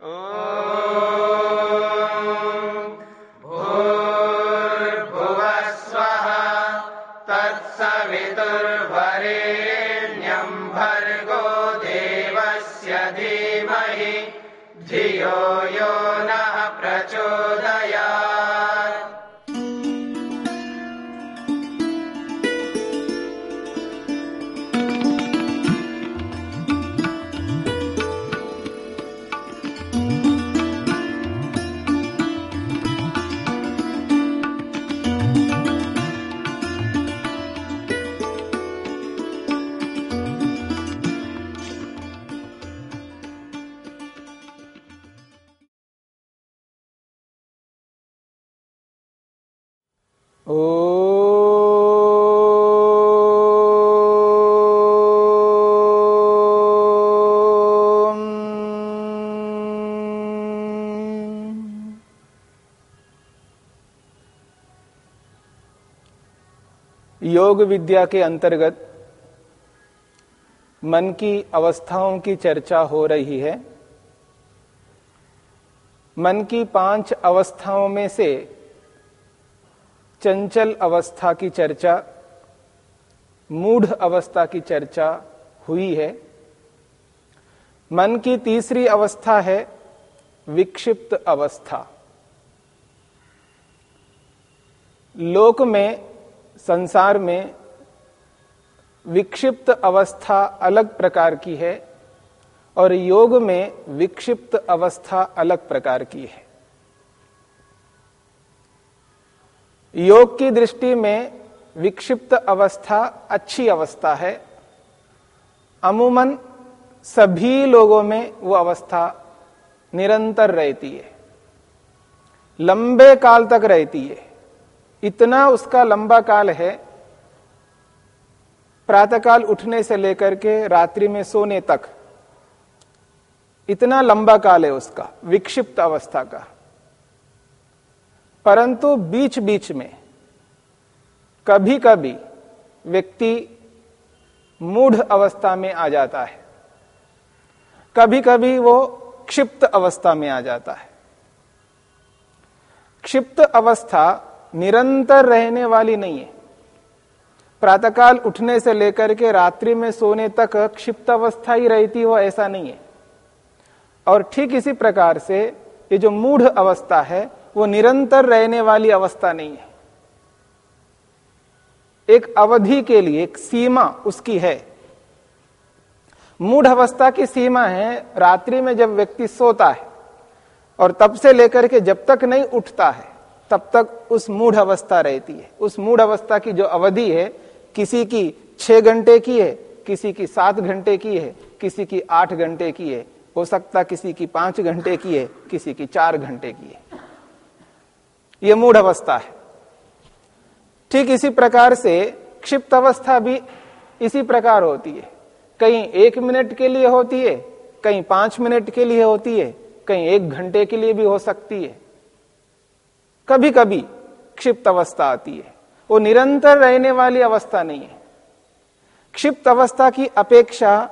Oh. योग विद्या के अंतर्गत मन की अवस्थाओं की चर्चा हो रही है। मन की पाँच अवस्थाओं में से चंचल अवस्था की चर्चा, मूढ़ अवस्था की चर्चा हुई है। मन की तीसरी अवस्था है विक्षिप्त अवस्था। लोक में संसार में विक्षिप्त अवस्था अलग प्रकार की है और योग में विक्षिप्त अवस्था अलग प्रकार की है। योग की दृष्टि में विक्षिप्त अवस्था अच्छी अवस्था है। अमूमन सभी लोगों में वो अवस्था निरंतर रहती है। लंबे काल तक रहती है। इतना उसका लंबा काल है, प्रातःकाल उठने से लेकर के रात्रि में सोने तक, इतना लंबा काल है उसका, विक्षिप्त अवस्था का। परंतु बीच बीच में कभी कभी व्यक्ति मूढ़ अवस्था में आ जाता है। कभी कभी वो क्षिप्त अवस्था में आ जाता है। क्षिप्त अवस्था निरंतर रहने वाली नहीं है। प्रातःकाल उठने से लेकर के रात्रि में सोने तक क्षिप्त अवस्था ही रहती हो, ऐसा नहीं है। और ठीक इसी प्रकार से ये जो मूढ़ अवस्था है, वो निरंतर रहने वाली अवस्था नहीं है। एक अवधि के लिए एक सीमा उसकी है। मूढ़ अवस्था की सीमा है, रात्रि में जब व्यक्ति सोता है और तब से लेकर के जब तक नहीं उठता है तब तक उस मूढ़ अवस्था रहती है। उस मूढ़ अवस्था की जो अवधि है, किसी की छह घंटे की है, किसी की सात घंटे की है, किसी की आठ घंटे की है, हो सकता किसी की पाँच घंटे की है, किसी की चार घंटे की है। यह मूढ़ अवस्था है। ठीक इसी प्रकार से क्षिप्त अवस्था भी इसी प्रकार होती है। कहीं एक मिनट के लिए होती है, कहीं पाँच मिनट के लिए होती है, कहीं एक घंटे के लिए भी हो सकती है। कभी कभी क्षिप्त अवस्था आती है। वो निरंतर रहने वाली अवस्था नहीं है। क्षिप्त अवस्था की अपेक्षा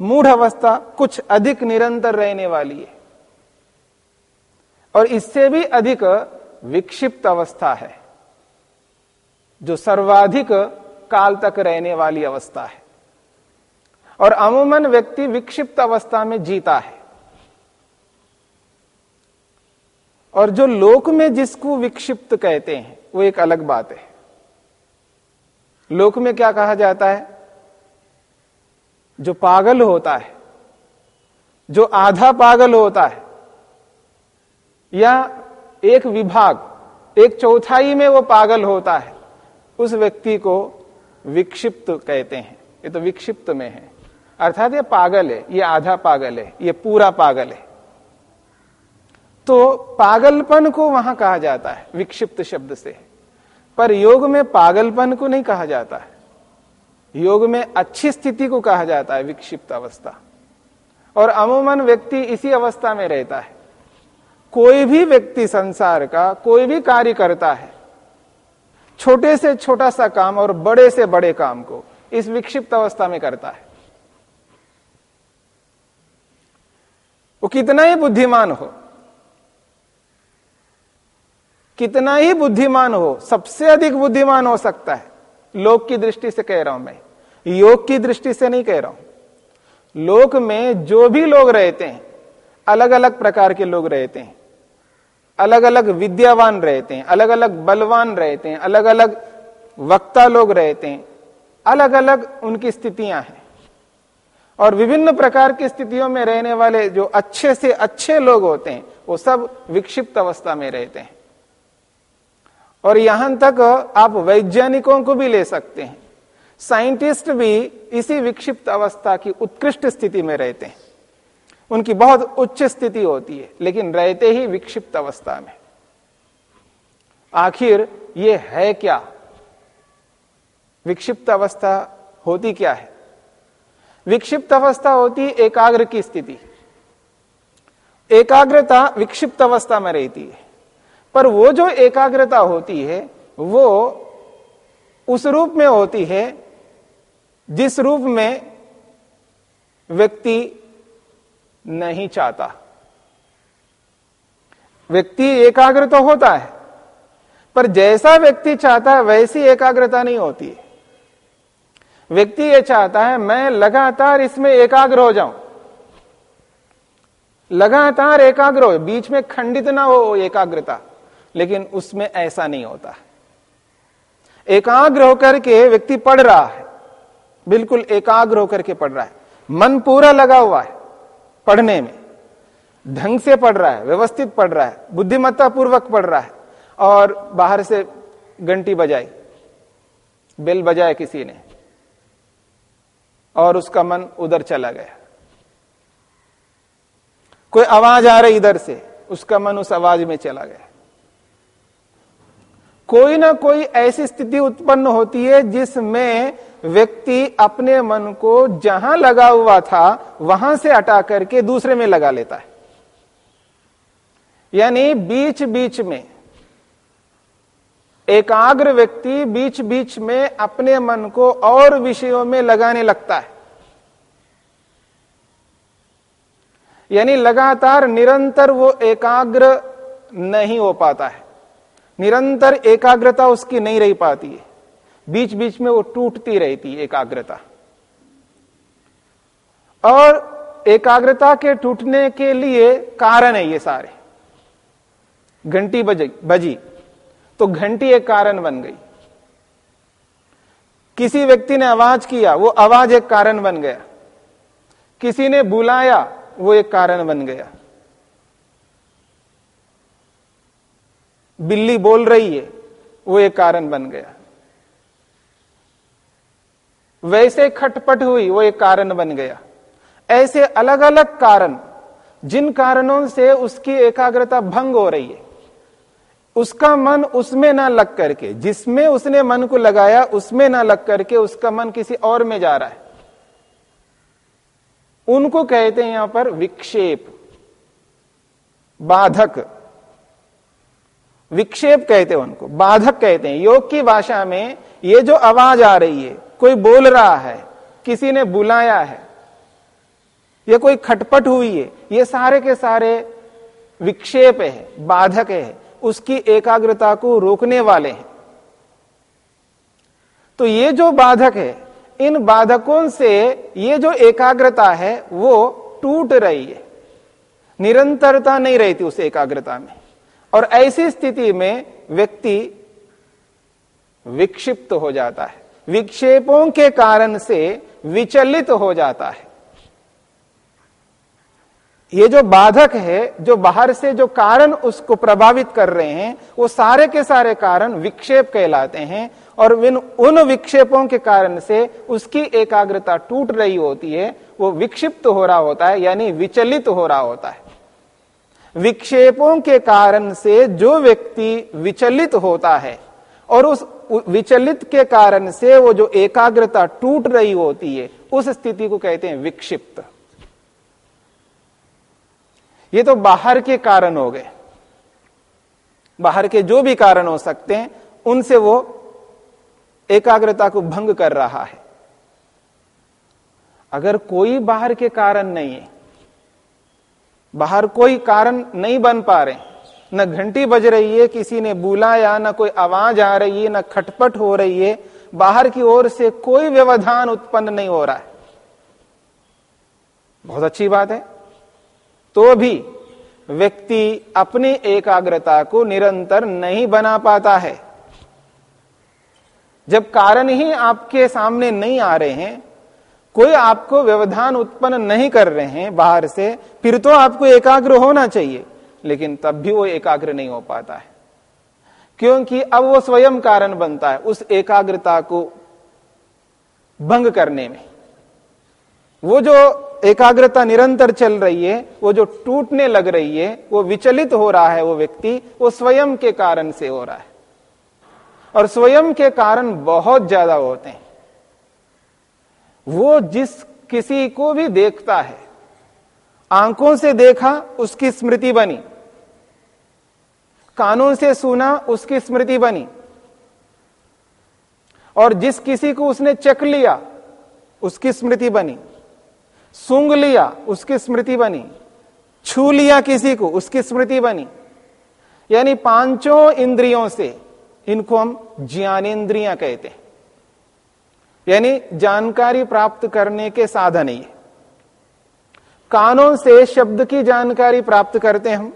मूढ़ अवस्था कुछ अधिक निरंतर रहने वाली है। और इससे भी अधिक विक्षिप्त अवस्था है, जो सर्वाधिक काल तक रहने वाली अवस्था है। और अमूमन व्यक्ति विक्षिप्त अवस्था में जीता है। और जो लोक में जिसको विक्षिप्त कहते हैं, वो एक अलग बात है। लोक में क्या कहा जाता है? जो पागल होता है, जो आधा पागल होता है, या एक विभाग, एक चौथाई में वो पागल होता है, उस व्यक्ति को विक्षिप्त कहते हैं। ये तो विक्षिप्त में है। अर्थात ये पागल है, ये आधा पागल है, ये पूरा पागल है। तो पागलपन को वहाँ कहा जाता है, विक्षिप्त शब्द से। पर योग में पागलपन को नहीं कहा जाता है। योग में अच्छी स्थिति को कहा जाता है, विक्षिप्त अवस्था। और अमूमन व्यक्ति इसी अवस्था में रहता है। कोई भी व्यक्ति संसार का, कोई भी कार्य करता है, छोटे से छोटा सा काम और बड़े से बड़े काम को इस विक्षिप्त अवस्था में करता है। वो कितना ही बुद्धिमान हो कितना ही बुद्धिमान हो, सबसे अधिक बुद्धिमान हो सकता है। लोक की दृष्टि से कह रहा हूँ मैं। योग की दृष्टि से नहीं कह रहा हूँ। लोक में जो भी लोग रहते हैं अलग अलग प्रकार के लोग रहते हैं। अलग अलग विद्यावान रहते हैं अलग अलग बलवान रहते हैं अलग अलग वक्ता लोग रहते हैं। अलग अलग उनकी स्थितियाँ हैं। और विभिन्न प्रकार की स्थितियों में रहने वाले जो अच्छे से अच्छे लोग होते हैं, वो सब विक्षिप्त अवस्था में रहते हैं। और यहाँ तक आप वैज्ञानिकों को भी ले सकते हैं। साइंटिस्ट भी इसी विक्षिप्त अवस्था की उत्कृष्ट स्थिति में रहते हैं। उनकी बहुत उच्च स्थिति होती है, लेकिन रहते ही विक्षिप्त अवस्था में। आखिर ये है क्या? विक्षिप्त अवस्था होती क्या है? विक्षिप्त अवस्था होती एकाग्र की स्थिति। एकाग्रता विक्षिप्त अवस्था में रहती है। पर वो जो एकाग्रता होती है, वो उस रूप में होती है जिस रूप में व्यक्ति नहीं चाहता। व्यक्ति एकाग्र तो होता है, पर जैसा व्यक्ति चाहता है वैसी एकाग्रता नहीं होती है। व्यक्ति यह चाहता है, मैं लगातार इसमें एकाग्र हो जाऊँ। लगातार एकाग्र हो, बीच में खंडित ना हो एकाग्रता। लेकिन उसमें ऐसा नहीं होता। एकाग्र होकर के व्यक्ति पढ़ रहा है। बिल्कुल एकाग्र होकर के पढ़ रहा है। मन पूरा लगा हुआ है पढ़ने में। ढंग से पढ़ रहा है, व्यवस्थित पढ़ रहा है बुद्धिमत्ता पूर्वक पढ़ रहा है। और बाहर से घंटी बजाई। बेल बजाए किसी ने। और उसका मन उधर चला गया। कोई आवाज़ आ रही इधर से, उसका मन उस आवाज़ में चला गया। कोई ना कोई ऐसी स्थिति उत्पन्न होती है जिसमें व्यक्ति अपने मन को जहाँ लगा हुआ था, वहाँ से हटा करके दूसरे में लगा लेता है। यानी बीच बीच में, एकाग्र व्यक्ति बीच बीच में अपने मन को और विषयों में लगाने लगता है। यानी लगातार निरंतर वो एकाग्र नहीं हो पाता है। निरंतर एकाग्रता उसकी नहीं रह पाती। है बीच बीच में वो टूटती रहती है एकाग्रता। और एकाग्रता के टूटने के लिए कारण है ये सारे। घंटी बजी बजी तो घंटी एक कारण बन गई। किसी व्यक्ति ने आवाज़ किया, वो आवाज़ एक कारण बन गया। किसी ने बुलाया, वो एक कारण बन गया। बिल्ली बोल रही है, वो एक कारण बन गया। वैसे खटपट हुई, वो एक कारण बन गया। ऐसे अलग अलग कारण, जिन कारणों से उसकी एकाग्रता भंग हो रही है, उसका मन उसमें ना लग करके, जिसमें उसने मन को लगाया, उसमें ना लग करके उसका मन किसी और में जा रहा है। उनको कहते हैं यहाँ पर विक्षेप, बाधक। विक्षेप कहते हैं उनको, बाधक कहते हैं। योग की भाषा में ये जो आवाज़ आ रही है, कोई बोल रहा है, किसी ने बुलाया है, ये कोई खटपट हुई है, ये सारे के सारे विक्षेप है, बाधक है, उसकी एकाग्रता को रोकने वाले हैं। तो ये जो बाधक है, इन बाधकों से ये जो एकाग्रता है, वो टूट रही है। निरंतरता नहीं रहती उस एकाग्रता में। और ऐसी स्थिति में व्यक्ति विक्षिप्त हो जाता है। विक्षेपों के कारण से विचलित हो जाता है। ये जो बाधक है, जो बाहर से जो कारण उसको प्रभावित कर रहे हैं, वो सारे के सारे कारण विक्षेप कहलाते हैं और विन, उन विक्षेपों के कारण से उसकी एकाग्रता टूट रही होती है, वो विक्षिप्त हो रहा होता है, यानी विचलित हो रहा होता है। विक्षेपों के कारण से जो व्यक्ति विचलित होता है और उस विचलित के कारण से वो जो एकाग्रता टूट रही होती है, उस स्थिति को कहते हैं विक्षिप्त। ये तो बाहर के कारण हो गए। बाहर के जो भी कारण हो सकते हैं, उनसे वो एकाग्रता को भंग कर रहा है। अगर कोई बाहर के कारण नहीं है बाहर कोई कारण नहीं बन पा रहे। न घंटी बज रही है, किसी ने बुलाया न कोई आवाज़ आ रही है, न खटपट हो रही है। बाहर की ओर से कोई व्यवधान उत्पन्न नहीं हो रहा है। बहुत अच्छी बात है। तो भी व्यक्ति अपनी एकाग्रता को निरंतर नहीं बना पाता है। जब कारण ही आपके सामने नहीं आ रहे हैं कोई आपको व्यवधान उत्पन्न नहीं कर रहे हैं बाहर से, फिर तो आपको एकाग्र होना चाहिए। लेकिन तब भी वो एकाग्र नहीं हो पाता है। क्योंकि अब वो स्वयं कारण बनता है उस एकाग्रता को भंग करने में। वो जो एकाग्रता निरंतर चल रही है, वो जो टूटने लग रही है, वो विचलित हो रहा है वो व्यक्ति, वो स्वयं के कारण से हो रहा है। और स्वयं के कारण बहुत ज़्यादा होते हैं। वो जिस किसी को भी देखता है, आँखों से देखा उसकी स्मृति बनी, कानों से सुना उसकी स्मृति बनी, और जिस किसी को उसने चख लिया उसकी स्मृति बनी सूंग लिया उसकी स्मृति बनी, छू लिया किसी को उसकी स्मृति बनी। यानी पाँचों इंद्रियों से इनको हम ज्ञानेन्द्रियाँ कहते हैं। यानी जानकारी प्राप्त करने के साधन ही। कानों से शब्द की जानकारी प्राप्त करते हम।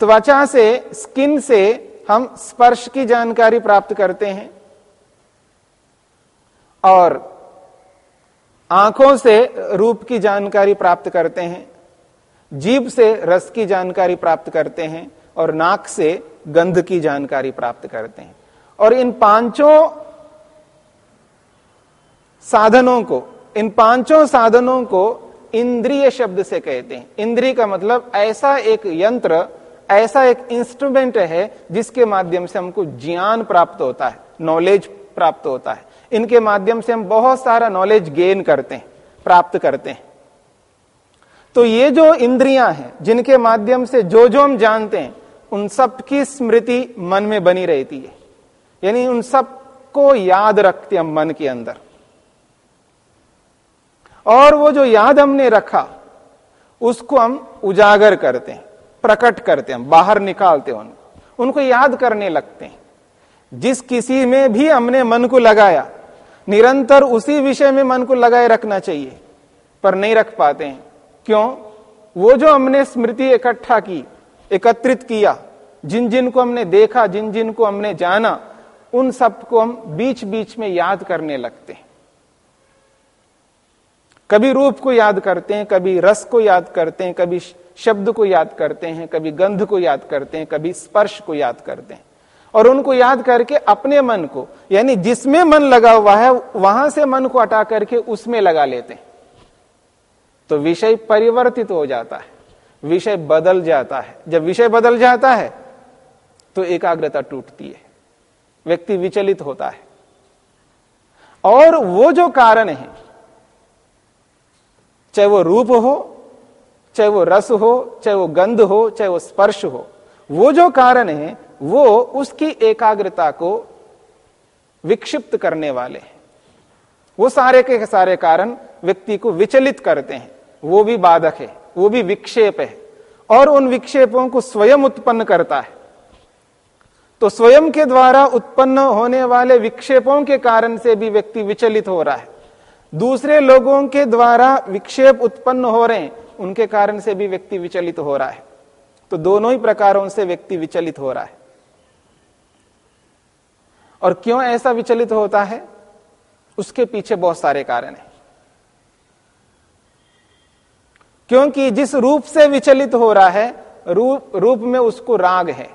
त्वचा से, स्किन से हम स्पर्श की जानकारी प्राप्त करते हैं। और आँखों से रूप की जानकारी प्राप्त करते हैं। जीभ से रस की जानकारी प्राप्त करते हैं और नाक से गंध की जानकारी प्राप्त करते हैं। और इन पाँचों साधनों को, इन पाँचों साधनों को इंद्रिय शब्द से कहते हैं। इंद्रिय का मतलब ऐसा एक यंत्र, ऐसा एक इंस्ट्रूमेंट है जिसके माध्यम से हमको ज्ञान प्राप्त होता है नॉलेज प्राप्त होता है। इनके माध्यम से हम बहुत सारा नॉलेज गेन करते हैं, प्राप्त करते हैं। तो ये जो इंद्रियाँ हैं, जिनके माध्यम से जो जो हम जानते हैं, उन सब की स्मृति मन में बनी रहती है। यानी उन सबको याद रखते हम मन के अंदर। और वो जो याद हमने रखा, उसको हम उजागर करते हैं, प्रकट करते हैं बाहर निकालते हैं उनको। उनको याद करने लगते हैं। जिस किसी में भी हमने मन को लगाया, निरंतर उसी विषय में मन को लगाए रखना चाहिए, पर नहीं रख पाते हैं। क्यों? वो जो हमने स्मृति इकट्ठा की, एकत्रित किया, जिन जिन को हमने देखा, जिन जिन को हमने जाना, उन सबको हम बीच बीच में याद करने लगते हैं। कभी रूप को याद करते हैं, कभी रस को याद करते हैं, कभी शब्द को याद करते हैं, कभी गंध को याद करते हैं, कभी स्पर्श को याद करते हैं। और उनको याद करके अपने मन को, यानी जिसमें मन लगा हुआ है, वहाँ से मन को हटा करके उसमें लगा लेते हैं। तो विषय परिवर्तित हो जाता है, विषय बदल जाता है। जब विषय बदल जाता है तो एकाग्रता टूटती है, व्यक्ति विचलित होता है। और वो जो कारण है चाहे वो रूप हो, चाहे वो रस हो, चाहे वो गंध हो, चाहे वो स्पर्श हो, वो जो कारण है, वो उसकी एकाग्रता को विक्षिप्त करने वाले हैं। वो सारे के सारे कारण व्यक्ति को विचलित करते हैं। वो भी बाधक है, वो भी विक्षेप है, और उन विक्षेपों को स्वयं उत्पन्न करता है। तो स्वयं के द्वारा उत्पन्न होने वाले विक्षेपों के कारण से भी व्यक्ति विचलित हो रहा है। दूसरे लोगों के द्वारा विक्षेप उत्पन्न हो रहे हैं, उनके कारण से भी व्यक्ति विचलित हो रहा है। तो दोनों ही प्रकारों से व्यक्ति विचलित हो रहा है। और क्यों ऐसा विचलित होता है? उसके पीछे बहुत सारे कारण हैं। क्योंकि जिस रूप से विचलित हो रहा है, रूप रूप में उसको राग है।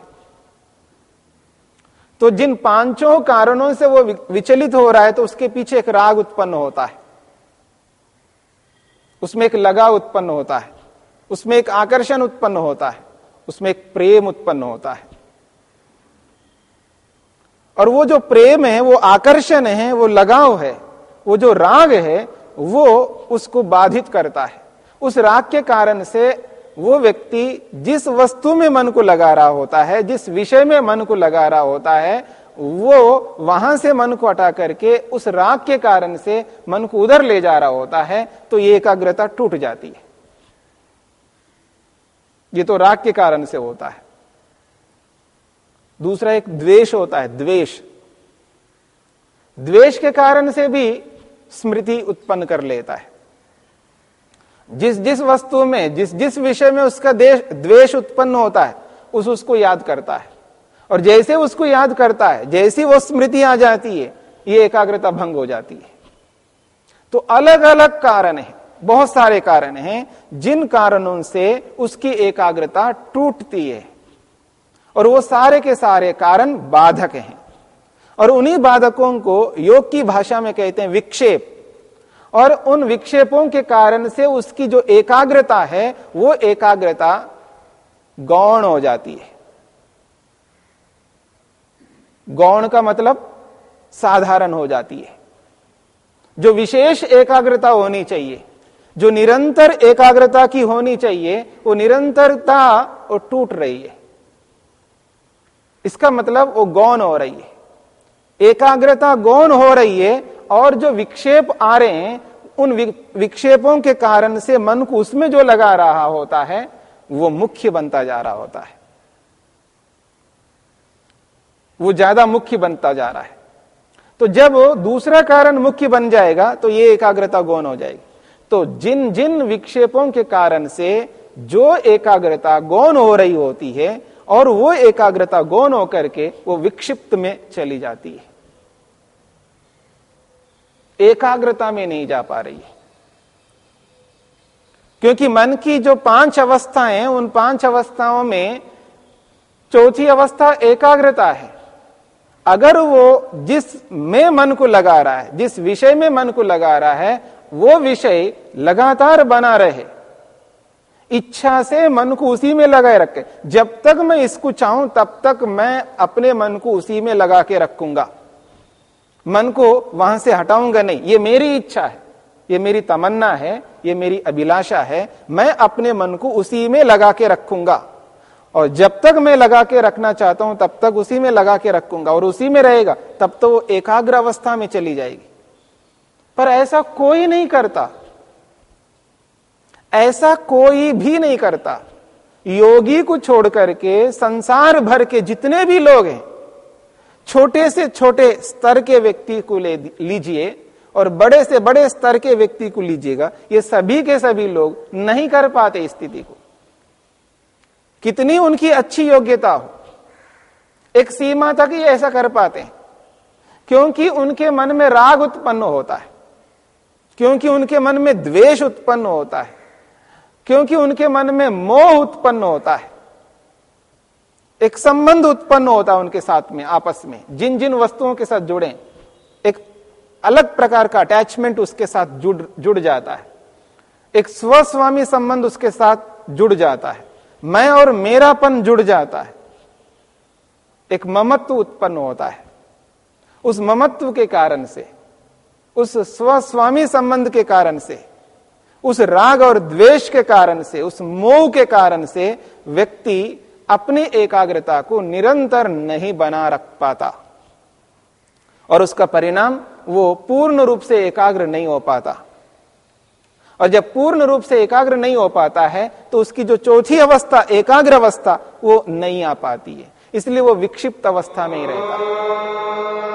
तो जिन पाँचों कारणों से वो विचलित हो रहा है तो उसके पीछे एक राग उत्पन्न होता है। उसमें एक लगाव उत्पन्न होता है, उसमें एक आकर्षण उत्पन्न होता है, उसमें एक प्रेम उत्पन्न होता है। और वो जो प्रेम है, वो आकर्षण है, वो लगाव है, वो जो राग है, वो उसको बाधित करता है। उस राग के कारण से वो व्यक्ति जिस वस्तु में मन को लगा रहा होता है, जिस विषय में मन को लगा रहा होता है वो वहाँ से मन को हटा करके उस राग के कारण से मन को उधर ले जा रहा होता है तो ये एकाग्रता टूट जाती है। ये तो राग के कारण से होता है। दूसरा एक द्वेष होता है, द्वेष। द्वेष के कारण से भी स्मृति उत्पन्न कर लेता है। जिस जिस वस्तु में, जिस जिस विषय में उसका देश, द्वेष उत्पन्न होता है, उस उसको याद करता है। और जैसे उसको याद करता है, जैसी वो स्मृति आ जाती है, ये एकाग्रता भंग हो जाती है। तो अलग अलग कारण है, बहुत सारे कारण हैं, जिन कारणों से उसकी एकाग्रता टूटती है। और वो सारे के सारे कारण बाधक हैं। और उन्हीं बाधकों को योग की भाषा में कहते हैं विक्षेप। और उन विक्षेपों के कारण से उसकी जो एकाग्रता है, वो एकाग्रता गौण हो जाती है। गौण का मतलब साधारण हो जाती है। जो विशेष एकाग्रता होनी चाहिए, जो निरंतर एकाग्रता की होनी चाहिए, वो निरंतरता वो टूट रही है। इसका मतलब वो गौन हो रही है। एकाग्रता गौन हो रही है और जो विक्षेप आ रहे हैं, उन विक्षेपों के कारण से मन को उसमें जो लगा रहा होता है, वो मुख्य बनता जा रहा होता है। वो ज़्यादा मुख्य बनता जा रहा है। तो जब दूसरा कारण मुख्य बन जाएगा तो ये एकाग्रता गौन हो जाएगी। तो जिन जिन विक्षेपों के कारण से जो एकाग्रता गौन हो रही होती है, और वो एकाग्रता गौन होकर के वो विक्षिप्त में चली जाती है। एकाग्रता में नहीं जा पा रही है। क्योंकि मन की जो पाँच अवस्थाएँ उन पाँच अवस्थाओं में चौथी अवस्था एकाग्रता है। अगर वो जिस में मन को लगा रहा है, जिस विषय में मन को लगा रहा है, वो विषय लगातार बना रहे। इच्छा से मन को उसी में लगाए रखे। जब तक मैं इसको चाहूँ, तब तक मैं अपने मन को उसी में लगा के रखूँगा। मन को वहाँ से हटाऊँगा नहीं। ये मेरी इच्छा है। ये मेरी तमन्ना है। ये मेरी अभिलाषा है। मैं अपने मन को उसी में लगा के रखूँगा। और जब तक मैं लगा के रखना चाहता हूँ, तब तक उसी में लगा के रखूँगा और उसी में रहेगा, तब तो वो एकाग्र अवस्था में चली जाएगी। पर ऐसा कोई नहीं करता। ऐसा कोई भी नहीं करता। योगी को छोड़ करके संसार भर के जितने भी लोग हैं, छोटे से छोटे स्तर के व्यक्ति को ले लीजिए और बड़े से बड़े स्तर के व्यक्ति को लीजिएगा, ये सभी के सभी लोग नहीं कर पाते स्थिति को। कितनी उनकी अच्छी योग्यता हो। एक सीमा तक ही ऐसा कर पाते हैं, क्योंकि उनके मन में राग उत्पन्न होता है, क्योंकि उनके मन में द्वेष उत्पन्न होता है, क्योंकि उनके मन में मोह उत्पन्न होता है, एक संबंध उत्पन्न होता है उनके साथ में, आपस में जिन जिन वस्तुओं के साथ जुड़े एक अलग प्रकार का अटैचमेंट उसके साथ जुड़ जुड़ जाता है, एक स्वस्वामी संबंध उसके साथ जुड़ जाता है। मैं और मेरापन जुड़ जाता है। एक ममत्व उत्पन्न होता है। उस ममत्व के कारण से, उस स्वस्वामी संबंध के कारण से, उस राग और द्वेष के कारण से, उस मोह के कारण से व्यक्ति अपनी एकाग्रता को निरंतर नहीं बना रख पाता। और उसका परिणाम वो पूर्ण रूप से एकाग्र नहीं हो पाता। और जब पूर्ण रूप से एकाग्र नहीं हो पाता है तो उसकी जो चौथी अवस्था, एकाग्र अवस्था, वो नहीं आ पाती है। इसलिए वो विक्षिप्त अवस्था में ही रहता शांतिरंतरिक्षम